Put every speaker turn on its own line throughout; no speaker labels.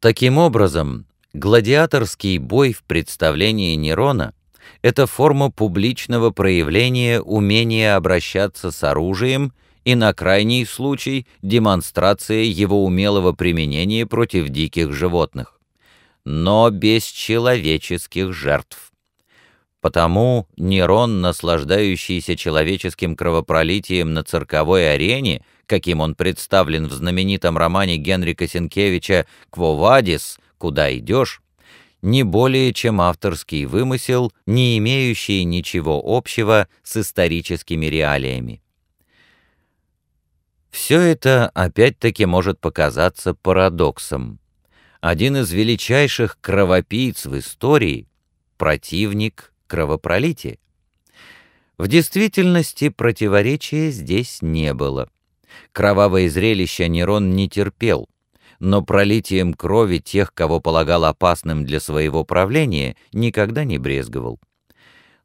Таким образом, гладиаторский бой в представлении Нерона — это форма публичного проявления умения обращаться с оружием и, на крайний случай, демонстрация его умелого применения против диких животных. Но без человеческих жертв. Потому Нерон, наслаждающийся человеческим кровопролитием на цирковой арене, каким он представлен в знаменитом романе Генрика Сенкевича «Квовадис. Куда идешь?», не более чем авторский вымысел, не имеющий ничего общего с историческими реалиями. Все это опять-таки может показаться парадоксом. Один из величайших кровопийц в истории — противник кровопролития. В действительности противоречия здесь не было. Кровавое зрелище Нерон не терпел, но пролитием крови тех, кого полагал опасным для своего правления, никогда не брезговал.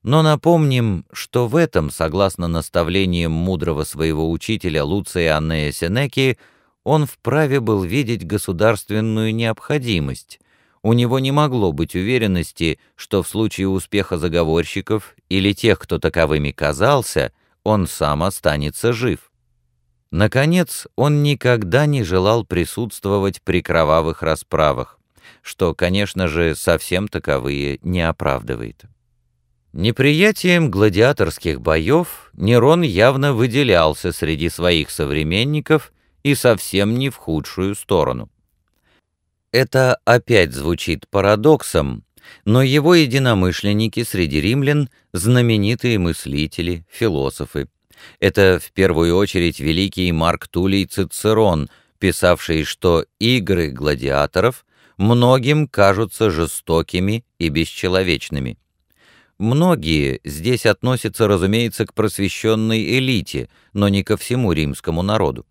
Но напомним, что в этом, согласно наставлениям мудрого своего учителя Луция Аннея Сенеки, он вправе был видеть государственную необходимость. У него не могло быть уверенности, что в случае успеха заговорщиков или тех, кто таковыми казался, он сам останется жив. Наконец, он никогда не желал присутствовать при кровавых расправах, что, конечно же, совсем таковые не оправдывает. Неприятием гладиаторских боев Нерон явно выделялся среди своих современников и совсем не в худшую сторону. Это опять звучит парадоксом, но его единомышленники среди римлян – знаменитые мыслители, философы. Это в первую очередь великий Марк Тулей Цицерон, писавший, что игры гладиаторов многим кажутся жестокими и бесчеловечными. Многие здесь относятся, разумеется, к просвещенной элите, но не ко всему римскому народу.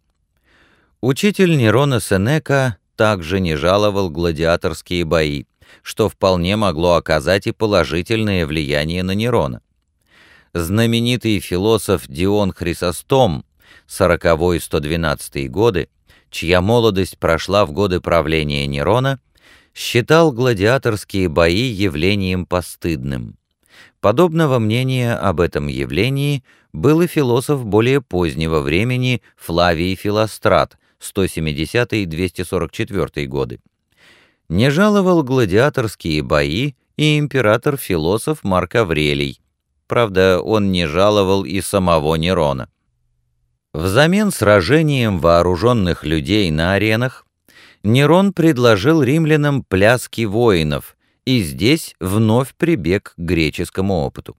Учитель Нерона Сенека также не жаловал гладиаторские бои, что вполне могло оказать и положительное влияние на Нерона. Знаменитый философ Дион Хрисостом, 40-112 годы, чья молодость прошла в годы правления Нерона, считал гладиаторские бои явлением постыдным. Подобного мнения об этом явлении был и философ более позднего времени Флавий Филострат, 170-244 годы. Не жаловал гладиаторские бои и император-философ Марк Аврелий. Правда, он не жаловал и самого Нерона. Взамен сражением вооруженных людей на аренах Нерон предложил римлянам пляски воинов, и здесь вновь прибег к греческому опыту.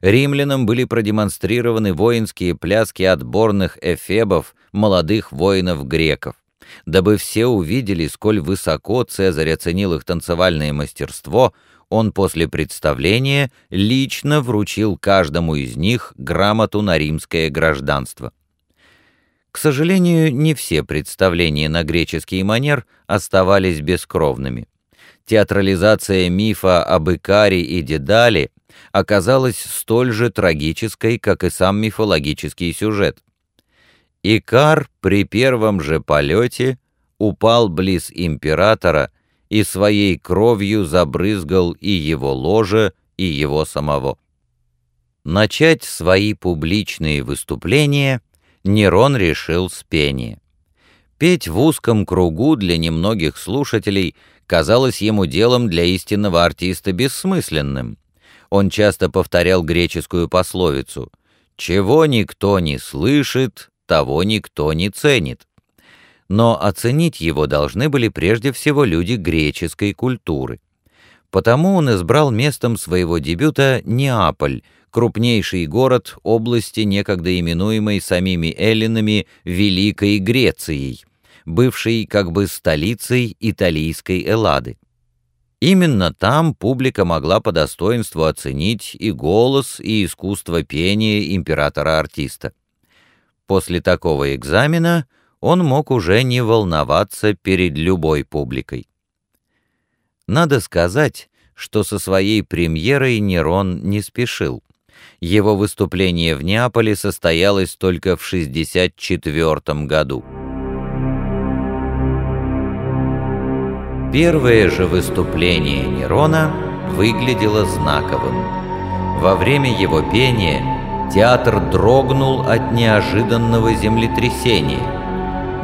Римлянам были продемонстрированы воинские пляски отборных эфебов, молодых воинов-греков. Дабы все увидели, сколь высоко Цезарь оценил их танцевальное мастерство, он после представления лично вручил каждому из них грамоту на римское гражданство. К сожалению, не все представления на греческий манер оставались бескровными театрализация мифа об Икаре и Дедале оказалась столь же трагической, как и сам мифологический сюжет. Икар при первом же полете упал близ императора и своей кровью забрызгал и его ложе, и его самого. Начать свои публичные выступления Нерон решил с пения. Петь в узком кругу для немногих слушателей – казалось ему делом для истинного артиста бессмысленным. Он часто повторял греческую пословицу «Чего никто не слышит, того никто не ценит». Но оценить его должны были прежде всего люди греческой культуры. Потому он избрал местом своего дебюта Неаполь, крупнейший город области, некогда именуемой самими эллинами Великой Грецией – бывшей как бы столицей италийской Эллады. Именно там публика могла по достоинству оценить и голос, и искусство пения императора-артиста. После такого экзамена он мог уже не волноваться перед любой публикой. Надо сказать, что со своей премьерой Нерон не спешил. Его выступление в Неаполе состоялось только в 64 году. Первое же выступление Нерона выглядело знаковым. Во время его пения театр дрогнул от неожиданного землетрясения,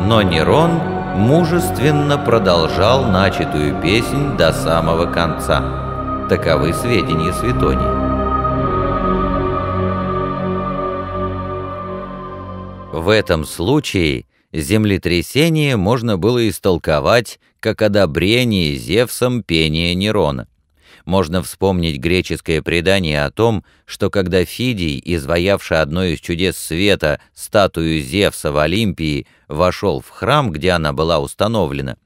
но Нерон мужественно продолжал начатую песнь до самого конца. Таковы сведения Светонии. В этом случае землетрясение можно было истолковать как одобрение Зевсом пения Нерона. Можно вспомнить греческое предание о том, что когда Фидий, изваявший одно из чудес света, статую Зевса в Олимпии, вошел в храм, где она была установлена,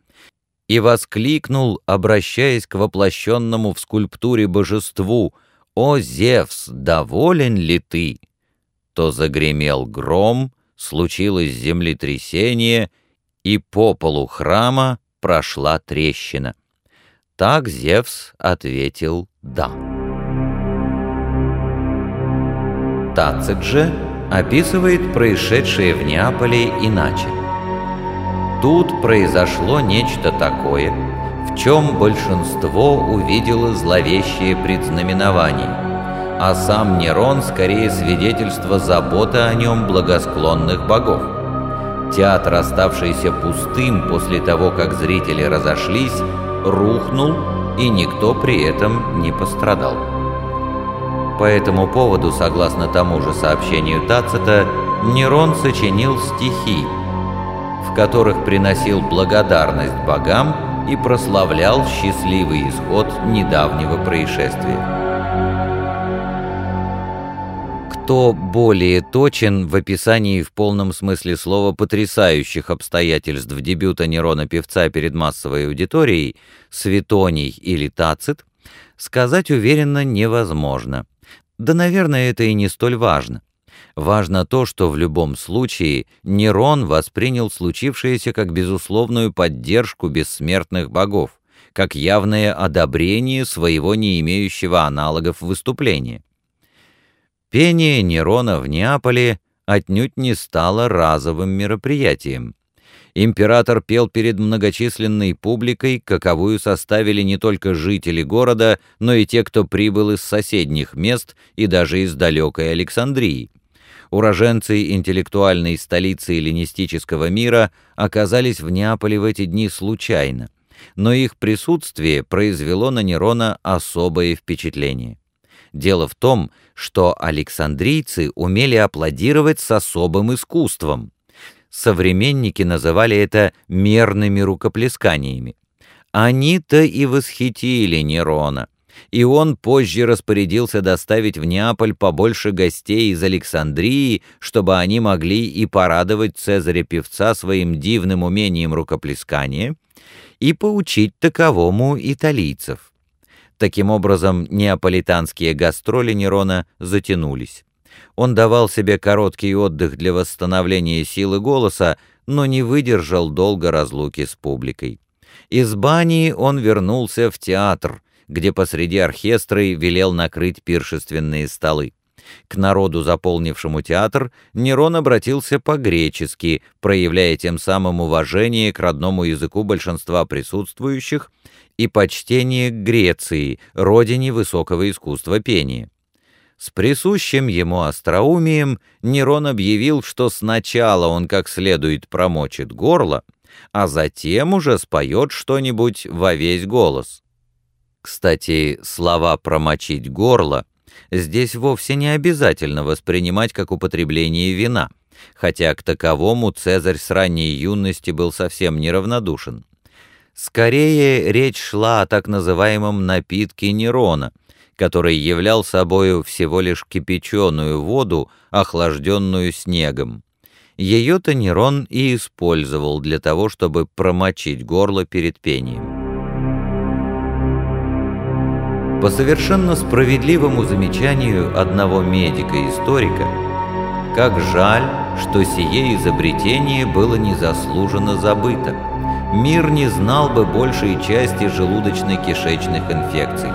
и воскликнул, обращаясь к воплощенному в скульптуре божеству «О, Зевс, доволен ли ты?» то загремел гром, случилось землетрясение, и по полу храма прошла трещина. Так Зевс ответил «да». Тацит же описывает происшедшее в Неаполе иначе. Тут произошло нечто такое, в чем большинство увидело зловещее предзнаменование – а сам Нерон скорее свидетельство заботы о нем благосклонных богов. Театр, оставшийся пустым после того, как зрители разошлись, рухнул, и никто при этом не пострадал. По этому поводу, согласно тому же сообщению Тацита, Нерон сочинил стихи, в которых приносил благодарность богам и прославлял счастливый исход недавнего происшествия. Кто более точен в описании в полном смысле слова потрясающих обстоятельств дебюта Нерона-певца перед массовой аудиторией, Светоний или Тацит, сказать уверенно невозможно. Да, наверное, это и не столь важно. Важно то, что в любом случае Нерон воспринял случившееся как безусловную поддержку бессмертных богов, как явное одобрение своего не имеющего аналогов выступления. Пение Нерона в Неаполе отнюдь не стало разовым мероприятием. Император пел перед многочисленной публикой, каковую составили не только жители города, но и те, кто прибыл из соседних мест и даже из далекой Александрии. Уроженцы интеллектуальной столицы эллинистического мира оказались в Неаполе в эти дни случайно, но их присутствие произвело на Нерона особое впечатление. Дело в том, что александрийцы умели аплодировать с особым искусством. Современники называли это мерными рукоплесканиями. Они-то и восхитили Нерона, и он позже распорядился доставить в Неаполь побольше гостей из Александрии, чтобы они могли и порадовать Цезаря-певца своим дивным умением рукоплескания, и поучить таковому италийцев. Таким образом, неаполитанские гастроли Нерона затянулись. Он давал себе короткий отдых для восстановления силы голоса, но не выдержал долго разлуки с публикой. Из бани он вернулся в театр, где посреди оркестры велел накрыть пиршественные столы. К народу, заполнившему театр, Нерон обратился по-гречески, проявляя тем самым уважение к родному языку большинства присутствующих и почтение к Греции, родине высокого искусства пения. С присущим ему остроумием Нерон объявил, что сначала он как следует промочит горло, а затем уже споет что-нибудь во весь голос. Кстати, слова «промочить горло» здесь вовсе не обязательно воспринимать как употребление вина, хотя к таковому Цезарь с ранней юности был совсем неравнодушен. Скорее речь шла о так называемом напитке Нерона, который являл собою всего лишь кипяченую воду, охлажденную снегом. Ее-то Нерон и использовал для того, чтобы промочить горло перед пением. По совершенно справедливому замечанию одного медика-историка, как жаль, что сие изобретение было незаслуженно забыто мир не знал бы большей части желудочно-кишечных инфекций.